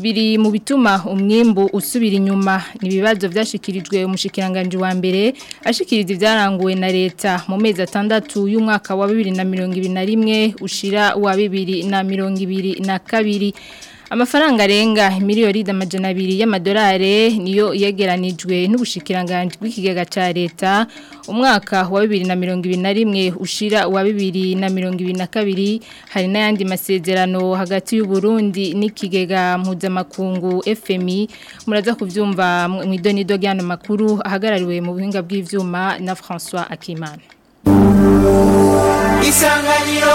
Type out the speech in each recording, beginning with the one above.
biri mu bituma umwimbu usubira inyuma ni ibibazo byashyikirijwe umushyikiranganje wa mbere ashikiriza ibyaranguwe na leta mu mezi atandatu y'umwaka wa bibiri na mirongo ibiri na rimwe ushyira uwa bibiri na mirongo ibiri na kabiri amafaranga arenga miliyoni amajana abiri y'amadolari niyo yegeranijwe n'ubushikiranganje bw'ikigega cya leta umwaka wa bibiri na mirongo ibiri na rimwe ushira uwa bibiri na mirongo ibiri na kabiri hari n'ayandi masezerano hagati y'uburundi n'ikigega mpuzamakungu fmi muraza kubyumva mu idonido ry'ano makuru ahagarariwe mu buhinga bw'ibyuma na francois akimana isanganiro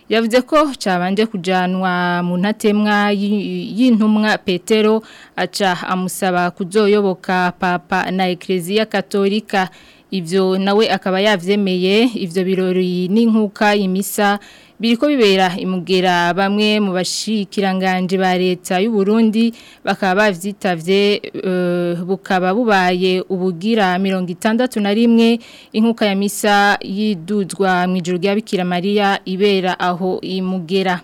yavuze ko cabanje kujanwa mu ntatemwa y'intumwa Petero aca amusaba kuzoyoboka papa na Eklezia Katolika ivyo nawe akaba yavyemeye ivyo birori n'inkuka imisa biriko bibera imugera bamwe mu bashikiranganje ba leta y'u Burundi bakaba bavyitavye uh, eh, bukaba bubaye ubugira 61 inkuka ya misa yidudwa mu ijuru rya Bikira Maria ibera aho imugera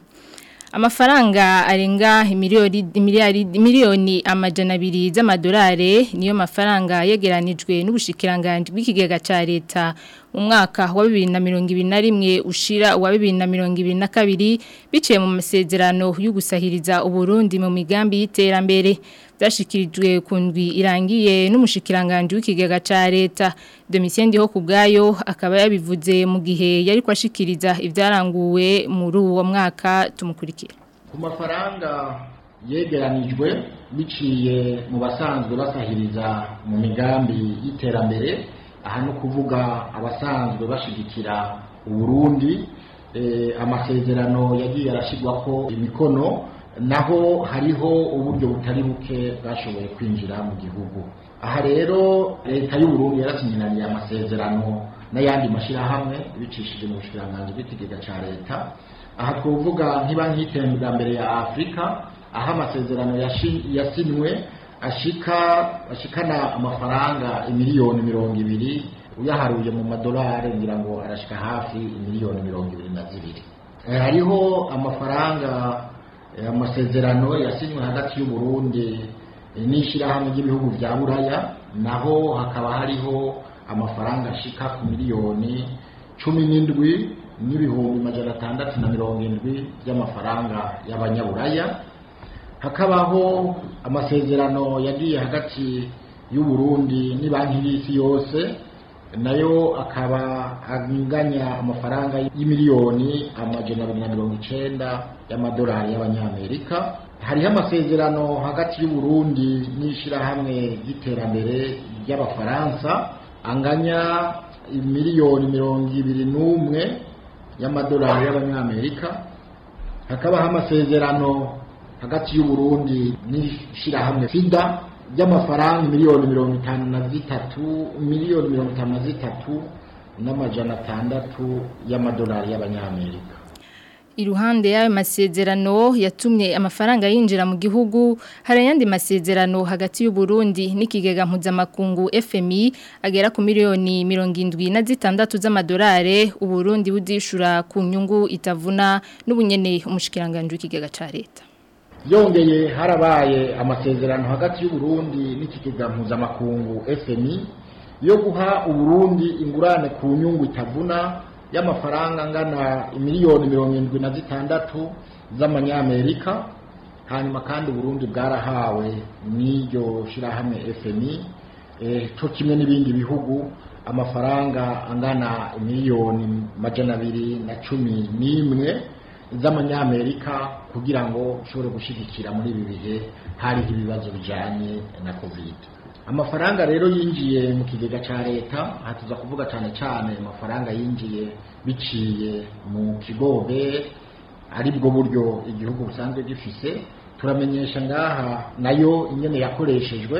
amafaranga arenga miliyoni amajana abiri z'amadolari niyo mafaranga yegeranijwe n'ubushikiranganje bw'ikigega cya leta umwaka wa bibiri na mirongo ibiri na rimwe ushira uwa bibiri na mirongo ibiri na kabiri biciye mu masezerano yo gusahiriza Burundi mu migambi y'iterambere byashikirijwe ku ndwi irangiye n'umushikiranganji w'ikigega cya leta domitien ndiho ku akaba yabivuze mu gihe yari kwashikiriza ibyaranguwe muri uwo mwaka tumukurikira ku mafaranga yegeranijwe biciye mu basanzwe basahiriza mu migambi y'iterambere aha ni ukuvuga abasanzwe bashyigikira uburundi eh, amasezerano yagiye arashyirwaho imikono naho hariho uburyo butari buke bwashoboye kwinjira mu gihugu aha rero leta y'uburundi yarasinyiraniye amasezerano n'ayandi mashyirahamwe bicishije mu bushikiranganji bw'ikigega cya leta aha twavuga nk'ibanki y'iterambere ya afurika aho amasezerano yasinywe ashika ashikana amafaranga miliyoni mirongo ibiri uyaharuye mu madolari ngira ngo arashika hafi miliyoni mirongo ibiri na zibiri eh, hariho amafaranga eh, amasezerano yasinywe hagati y'uburundi eh, n'ishyirahamwe ry'ibihugu bya buraya naho hakaba hariho amafaranga ashika ku miliyoni cumi n'indwi n'ibihumbi majana atandatu na mirongo indwi by'amafaranga y'abanyaburaya hakabaho amasezerano yagiye hagati y'uburundi ni banki y'isi yose nayo akaba anganya amafaranga y'imiliyoni amajana na mirongo icyenda y'amadolari y'abanyamerika hariho amasezerano hagati y'uburundi n'ishyirahamwe ry'iterambere ry'abafaransa anganya miliyoni mirongo ibiri n'umwe y'amadolari y'abanyamerika hakabaho amasezerano hagati y'uburundi n'ishyirahamwe fida ry'amafaranga miliyoni mirongo itanu na zitatu miliyoni mirongo itanu na zitatu n'amajana atandatu y'amadolari y'abanyamerika iruhande y'ayo masezerano yatumye amafaranga yinjira mu gihugu hari ayandi masezerano hagati y'u Burundi n'ikigega mpuzamakungu FMI agera ku miliyoni mirongo indwi na zitandatu z'amadolari u Burundi budishura ku nyungu itavuna n'ubunyene umushikiranganje w'ikigega cya leta yongeye harabaye amasezerano hagati y'uburundi n'ikigega mpuzamakungu fmi yo guha uburundi ingurane ku nyungu itavuna y'amafaranga angana miliyoni mirongo irindwi na zitandatu z'amanyamerika hanyuma kandi uburundi bwarahawe n'iryo shyirahamwe fmi eh, cyo kimwe n'ibindi bihugu amafaranga angana miliyoni magana abiri na cumi n'imwe z'amanyamerika kugira ngo ushobore gushyigikira muri ibi bihe hariho ibibazo bijyanye na kovide amafaranga rero yinjiye mu kigega cya leta aha tuza kuvuga cyane cyane amafaranga yinjiye biciye mu kigobe aribwo buryo igihugu busanzwe gifise turamenyesha ngaha nayo inyene yakoreshejwe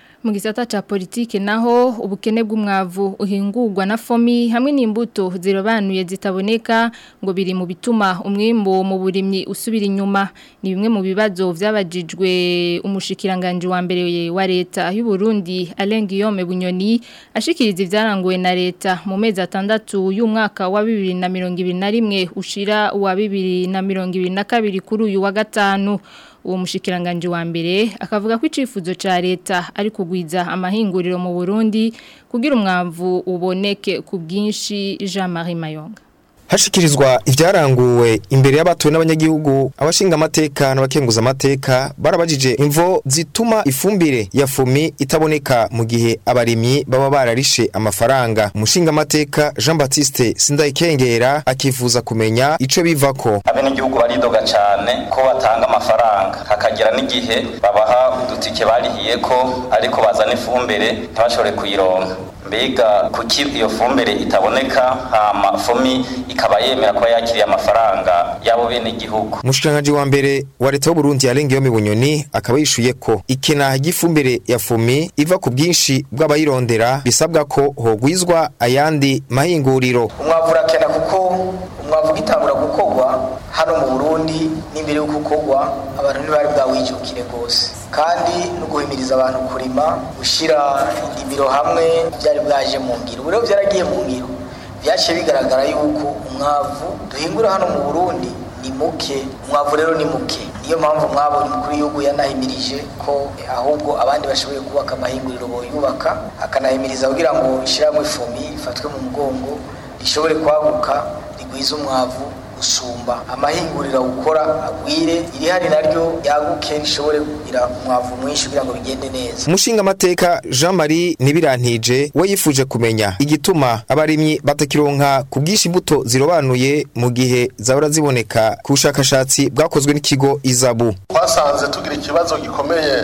mu gisata cya politiki naho ubukene bw'umwavu uhingurwa na fomi hamwe n'imbuto zirobanuye zitaboneka ngo biri mu bituma umwimbo mu burimyi usubira inyuma ni bimwe mu bibazo byabagijwe umushikiranganje wa mbere wa leta y'u Burundi Alain Guillaume Bunyoni ashikiriza ibyarangoye na leta mu mezi atandatu y'umwaka wa 2021 ushira na na 2022 kuri uyu wa gatanu uwo mushikiranganji wa mbere akavuga ko icifuzo ca leta ari kugwiza amahinguriro mu Burundi kugira umwavu uboneke ku bwinshi Jean Marie Mayonga hashikirizwa ibyaranguwe imbere y'abatuwe n'abanyagihugu abashinga amateka n'abakenguza amateka barabajije imvo zituma ifumbire ya fumi itaboneka mu gihe abarimyi baba bararishe amafaranga umushinga amateka Jean Baptiste Sindayikengera akifuza kumenya ico bivako abenegihugu baridoga cyane ko batanga amafaranga hakagira n'igihe babaha udutike barihiye ko ariko bazana ifumbire ntibashobore kuyironka mbega kuki iyo fumbire itaboneka hama fomi ikaba yemera ko yakiriye amafaranga y'abo bene igihugu umushikiranganji wa mbere wa leta y'uburundi yarengeyeho mu bunyoni akaba yishuye ko ikena ry'ifumbire ya fumi iva ku bwinshi bw'abayirondera bisabwa ko hogwizwa ayandi mahinguriro umwavu urakena hano mu burundi n'imbere y'uko ukorwa abantu ntibari bwawijukire rwose kandi no guhimiriza abantu kurima gushyira indimiro hamwe byari bwaje mu ngiro ubu rero byaragiye mu ngiro byaciye bigaragara yuko umwavu duhingura hano mu burundi ni muke umwavu rero ni muke niyo mpamvu mwabo umukuru w'igihugu yanahimirije ko ahubwo abandi bashoboye kubaka amahinguriro boyubaka akanahimiriza kugira ngo ishyirahamwe ifumi ifatwe mu mugongo rishobore kwaguka rigwiza umwavu gusumba amahingurira gukora agwire iri hari naryo yaguke rishobore kugira umwavu mwinshi kugira ngo bigende neza umushinga amateka Jean Marie Nibirantije we yifuje kumenya igituma abarimyi batakironka ku bwishi imbuto zirobanuye mu gihe zabura ziboneka ku bushakashatsi bwakozwe n'ikigo Izabu twasanze tugira ikibazo gikomeye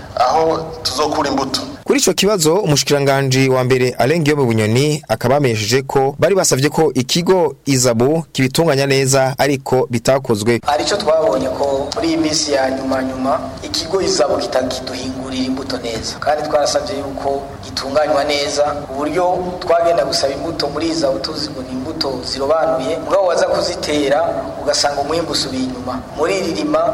aho tuzokura imbuto kuri icyo kibazo umushikiranganji wa mbere arengeyo mu bunyoni akaba yamenyesheje ko bari basabye ko ikigo izabu kibitunganya neza ariko bitakozwe aricyo twabonye ko muri iyi minsi ya nyuma nyuma ikigo izabu kitakiduhingurira imbuto neza kandi twarasabye yuko gitunganywa neza uburyo twagenda gusaba imbuto muri izabu tuzi ngo ni imbuto zirobanuye mugabo waza kuzitera ugasanga umwimbu inyuma muri iri rima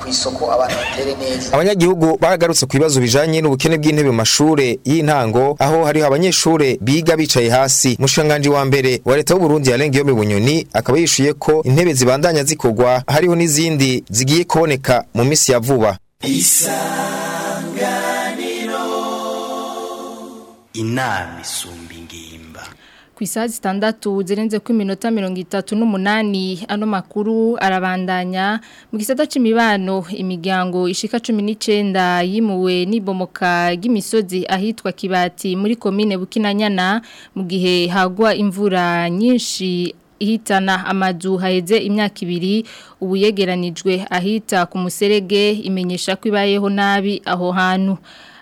ku isoko abantu batere neza abanyagihugu baragarutse ku bibazo bijanye n'ubukene bw'intebe mu mashure y'intango aho hariho abanyeshuri biga bicaye hasi mushanganji wa mbere wa leta y'u Burundi yarengeyo mu bunyoni akaba yishuye ko intebe zibandanya zikogwa hariho n'izindi zigiye kuboneka mu misi ya vuba isa inama isumba ingimba ku isaha zitandatu zirenze ku minota mirongo itatu n'umunani ano makuru arabandanya mu gisata cy'imibano imiryango ishika cumi n'icyenda yimuwe n'ibomoka ry'imisozi ahitwa kibati muri komine bukinanyana mu gihe hagwa imvura nyinshi ihitana amazu haheze imyaka ibiri ubu yegeranijwe ahita ku muserege imenyesha ko ibayeho nabi aho hantu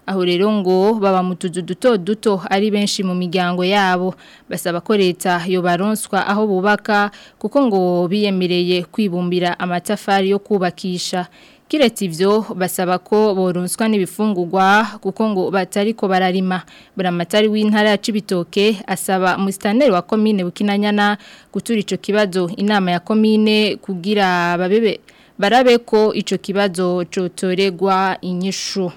aho rero ngo baba mu tuzu duto duto ari benshi mu miryango yabo basaba ko leta yobaronswa aho bubaka kuko ngo biyemereye kwibumbira amatafari yo kubakisha kiretse ivyo basaba ko boronswa n'ibifungurwa kuko ngo batari ko bararima buramatari w'intara ya Cibitoke asaba mustaneri wa commune Bukinanyana gutura ico kibazo inama ya komine kugira babebe barabe ko ico kibazo cotoregwa inyishu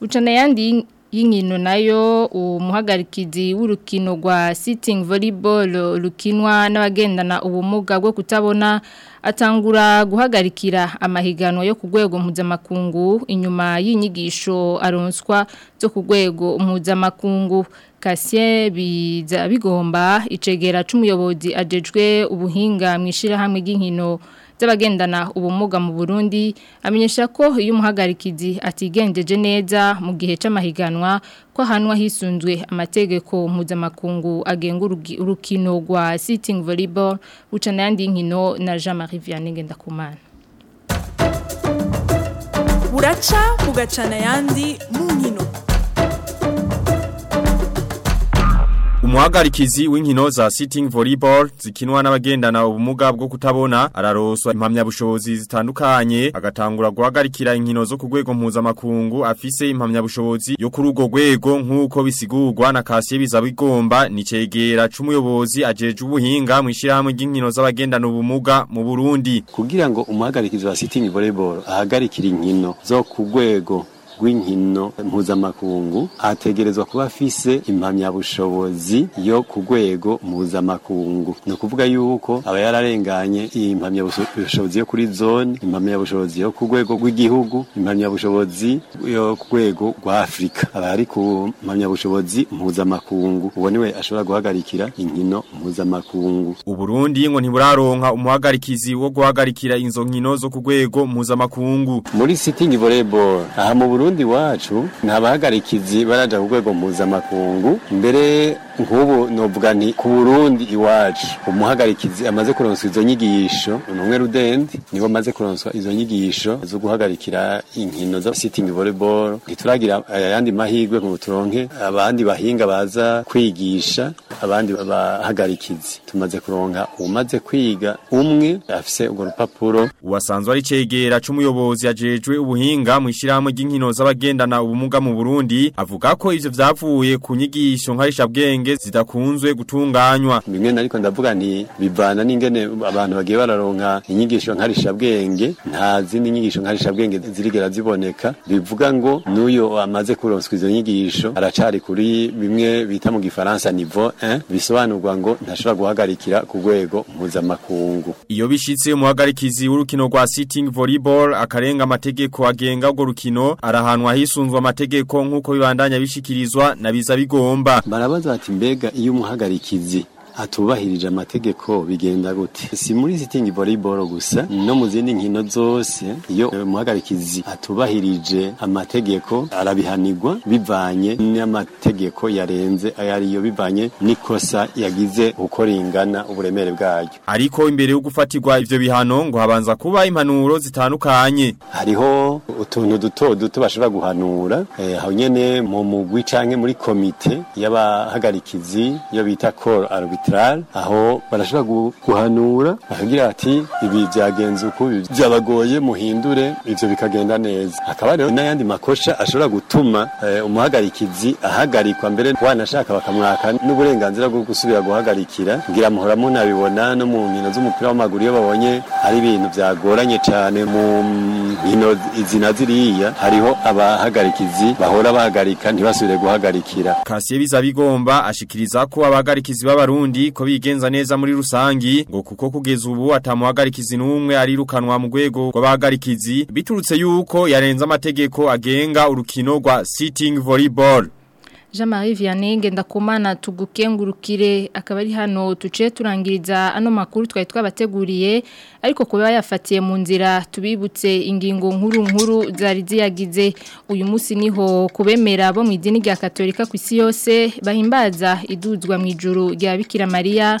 ucana yandi y'inkino nayo umuhagarikizi w'urukino rwa sitting volleyball rukinwa n'abagendana ubumuga bwo kutabona atangura guhagarikira amahiganwa yo kugwego muza mpuzamakungu inyuma y'inyigisho aronswa zo ku rwego mpuzamakungu kasiye bigomba icegera cy'umuyobozi agejwe ubuhinga mu ishyirahamwe ry'inkino z'abagendana ubumuga mu Burundi amenyesha ko iyo umuhagarikizi atigenjeje neza mu gihe c'amahiganwa ko hanwa hisunzwe amategeko mpuzamakungu agenga urukino rwa sitting volleyball ucanayandi nkino na Jama marie Vianney Ngendakumana buraca bugacana yandi mu umuhagarikizi w'inkino za sitting volleyball zikinwa n'abagendana ubumuga bwo kutabona araroswa impamyabushobozi zitandukanye agatangura guhagarikira inkino zo kugwego muza mpuzamakungu afise impamyabushobozi yo kuri urwo rwego nk'uko bisigurwa na kasiye bizabigomba ni cegera c'umuyobozi ajeje ubuhinga mu ishyirahamwe ry'inkino z'abagendana ubumuga mu Burundi kugira ngo umuhagarikizi wa sitting volleyball ahagarikira inkino zo ku rw'inkino mpuzamakungu ategerezwa kuba afise impamyabushobozi yo ku rwego mpuzamakungu ni ukuvuga yuko aba yararenganye impamyabushobozi yo kuri zone impamyabushobozi yo ku rwego rw'igihugu impamyabushobozi yo ku rwego rwa afurika aba ari ku mpamyabushobozi mpuzamakungu uwo niwe ashobora guhagarikira inkino mpuzamakungu uburundi ngo ntiburaronka umuhagarikizi wo guhagarikira inzo nkino zo ku rwego mpuzamakungu muri sitingi voleboro aha mu burundi Burundi wacu ntabahagarikizi baraja ku rwego mpuzamakungu mbere nk'ubu novuga nti ku Burundi iwacu umuhagarikizi amaze kuronswa izo nyigisho numwe Rudendi niwe amaze kuronswa izo nyigisho zo guhagarikira inkino za sitting volleyball ntituragira eh, ayandi mahirwe ngo turonke abandi bahinga baza kwigisha abandi babahagarikizi tumaze kuronga umaze kwiga umwe afise urwo rupapuro uwasanzwe ari cegera c'umuyobozi ajejwe ubuhinga mu ishyirahamwe ry'inkino z'abagendana ubumuga mu Burundi avuga ko ivyo vyavuye ku nyigisho nkarisha zidakunzwe gutunganywa bimwe nariko ndavuga nti bivana n'ingene abantu bagiye bararonka inyigisho nkarisha nta zindi nyigisho nkarisha zirigera ziboneka bivuga ngo n'uyo amaze kuronswa izo nyigisho aracari kuri bimwe bita mu gifaransa nivo 1 Eh? bisobanurwa ngo ntashobora guhagarikira ku rwego mpuzamakungu iyo bishyitse umuhagarikizi w'urukino rwa sitting, volleyball akarenga amategeko agenga urwo rukino arahanwa hisunzwe amategeko nk'uko bibandanya bishyikirizwa na biza bigomba barabaza bati mbega iyo umuhagarikizi atubahirije amategeko bigenda gute si muri sitingi volleyball gusa no mu zindi nkino zose iyo umuhagarikizi eh, atubahirije amategeko arabihanirwa bivanye n'amategeko yarenze ayariyo bivanye n'ikosa yagize uko ringana uburemere bwaryo ariko imbere yo gufatirwa ibyo bihano ngo habanza kuba impanuro zitandukanye hariho utuntu duto duto bashobora guhanura eh, aho nyene mu mugwi canke muri komite y'abahagarikizi yo bita call arbitration central aho barashobora guhanura bakagira ati ibi byagenze uko byabagoye muhindure ibyo bikagenda neza hakaba rero n'ayandi makosha ashobora gutuma eh, umuhagarikizi ahagarikwa mbere wanashaka bakamwaka n'uburenganzira bwo gusubira guhagarikira ngira muhora munabibona no mu nkino z'umupira w'amaguru iyo babonye ari ibintu byagoranye cyane mu nkino izi ziriya hariho abahagarikizi bahora bahagarika ntibasubire guhagarikira Kasiebiza bigomba ashikiriza ko abahagarikizi b'abarundi n'abandi ko bigenza neza muri rusangi ngo kuko kugeza ubu atamuhagarikizi n'umwe arirukanwa mu rwego rw'abahagarikizi biturutse yuko yarenze amategeko agenga urukino rwa sitting volleyball jean marie vianney ngendakumana tugukengurukire akaba ari hano tuce turangiriza ano makuru twari twabateguriye ariko kuba yafatiye mu nzira tubibutse ingingo nkuru nkuru zari ziyagize uyu munsi niho kubemera bo mu idini rya katolika ku isi yose bahimbaza iduzwa mu ijuru rya bikira mariya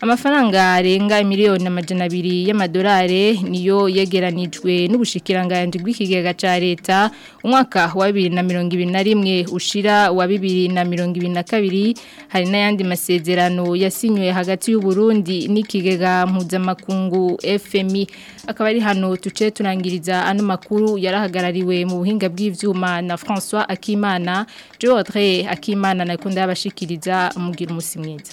amafaranga arenga miliyoni amajana abiri y'amadolari niyo yegeranijwe n'ubushikiranganje bw'ikigega ca leta umwaka wa rimwe ushira wa bibiri na na mirongo ibiri kabiri hari n'ayandi masezerano yasinywe hagati y'u Burundi n'ikigega mpuzamakungu FMI akaba ari hano tuce turangiriza ano makuru yarahagarariwe mu buhinga bw'ivyuma na François Akimana George Akimana nakunda yabashikiriza umugira umusimwiza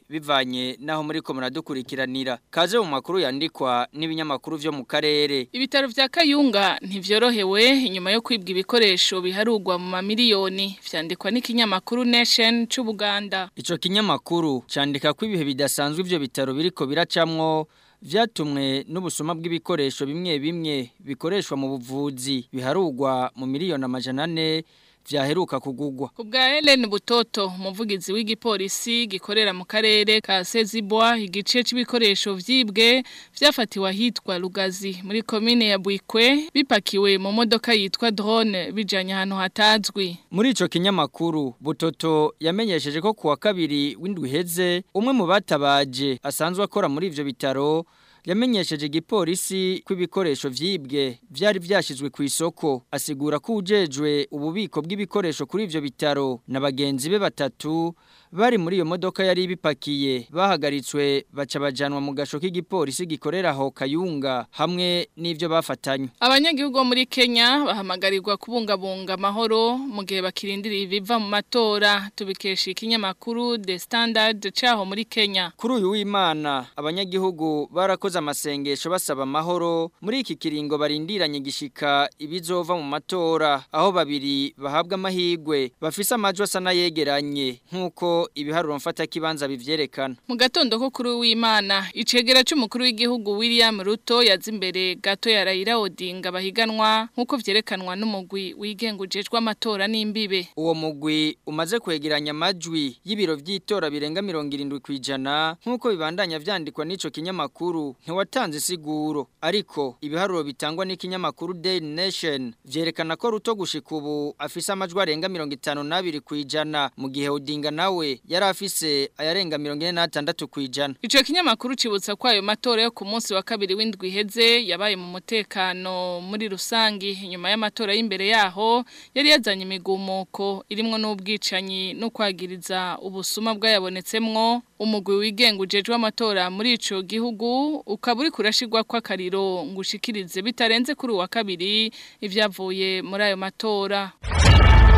bivanye naho muri ko muradukurikiranira kaze mu makuru yandikwa n'ibinyamakuru byo mu karere ibitaro vya Kayunga ntivyorohewe inyuma yo kwibwa ibikoresho biharugwa mu mamiliyoni vyandikwa n'ikinyamakuru Nation c'Ubuganda ico kinyamakuru candika ko ibihe bidasanzwe ivyo bitaro biriko biracamwo vyatumwe n'ubusuma bw'ibikoresho bimwe bimwe bikoreshwa mu buvuzi biharugwa mu miliyoni amajana 4 byaheruka kugugwa kubwa Helen Butoto umuvugizi w'igipolisi gikorera mu karere ka Sezibwa igice cy'ibikoresho vyibwe byafatiwe hitwa Lugazi muri commune ya Buikwe bipakiwe mu modoka yitwa drone bijanye hano hatazwi muri ico kinyamakuru Butoto yamenyesheje ko kuwa kabiri w'indwi heze umwe mu batabaje asanzwe akora muri ivyo bitaro yamenyesheje igipolisi ko ibikoresho vyibwe byari byashizwe ku isoko asigura ko ububiko bw'ibikoresho kuri ivyo bitaro na bagenzi be batatu bari muri iyo modoka yari ibipakiye bahagaritswe baca bajanwa mu gasho k'igipolisi gikorera aho kayunga hamwe n'ibyo bafatanye abanyagihugu muri Kenya bahamagarirwa kubungabunga amahoro mu gihe bakirindira ibiva mu matora tubikesha ikinyamakuru The Standard cyaho muri Kenya kuri uyu w'Imana abanyagihugu barakoze amasengesho basaba amahoro muri iki kiringo barindiranye gishika ibizova mu matora aho babiri bahabwa amahirwe bafise amajwi asa nayegeranye nkuko ibiharu ibiharuro mfatakibanza bivyerekana mu gatondo ko kuri w'Imana icegera cy'umukuru w'igihugu William Ruto yazi imbere gato ya Raila Odinga bahiganwa nk'uko vyerekanwa n'umugwi wigengujejwe amatora n'imbibe uwo mugwi umaze kwegeranya majwi y'ibiro vy'itora birenga 70% nk'uko bibandanya vyandikwa n'ico kinyamakuru ntiwatanze siguro ariko ibiharuro bitangwa n'ikinyamakuru Daily Nation vyerekana ko Ruto gushika ubu afise amajwi arenga 52 kwijana mu gihe Odinga nawe nawe yari afise ayarenga mirongo ine n'atandatu icyo kinyamakuru kibutsa ko matora yo ku munsi wa kabiri w'indwi iheze yabaye mu mutekano muri rusange nyuma y'amatora y'imbere yaho yari yazanye imigumuko irimo n'ubwicanyi no kwagiriza ubusuma bwayabonetsemwo umugwi wigenga ujejwe muri ico gihugu ukaba uri kurashirwa kwa kariro ngushikirize bitarenze kuri uwa kabiri ivyavuye muri ayo matora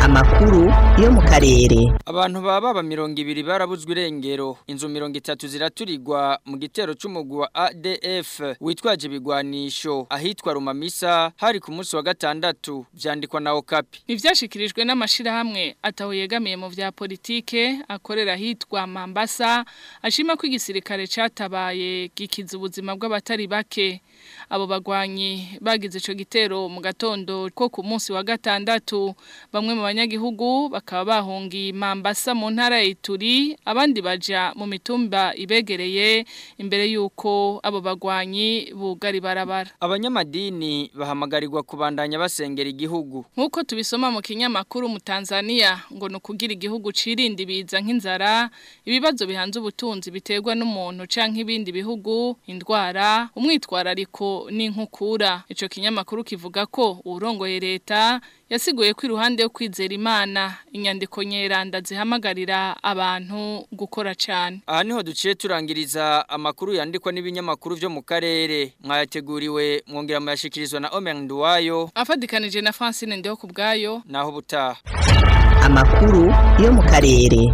amakuru yo mu karere abantu baba ba mirongo ibiri barabuzwe irengero inzu mirongo itatu ziraturigwa mu gitero cy’umugu wa ADF witwaje ibigwanisho ahitwa Rumamisa hari ku munsi wa gatandatu byandikwa na Okapi ivyashikirijwe n’amashyirahamwe hamwe ataho yegamiye mu vya politike akorera ahitwa Mambasa ashima ko igisirikare cyatabaye gikiza ubuzima bw'abatari bake abo bagwanyi bagize ico gitero mu gatondo ko ku munsi wa gatandatu bamwe mu banyagihugu bakaba bahungiye Mambasa mu ntara y'Ituri abandi baja mu mitumba ibegereye imbere yuko abo bagwanyi bugari barabara abanyamadini bahamagarirwa kubandanya basengera igihugu nkuko tubisoma mu kinyamakuru mu Tanzania ngo nukugira igihugu cirinda ibiza nk'inzara ibibazo bihanze ubutunzi biterwa n'umuntu canke ibindi bihugu indwara umwitwarariko inkiko n'inkukura icyo kinyamakuru kivuga ko urongoye leta yasiguye ko iruhande yo kwizera imana inyandiko nyeranda zihamagarira abantu gukora cyane aha niho duciye turangiriza amakuru yandikwa n'ibinyamakuru byo mu karere mwayateguriwe mwongera muyashyikirizwa na Omen duwayo afatikanije na francine ndeho ku bwayo naho ubutaha amakuru yo mu karere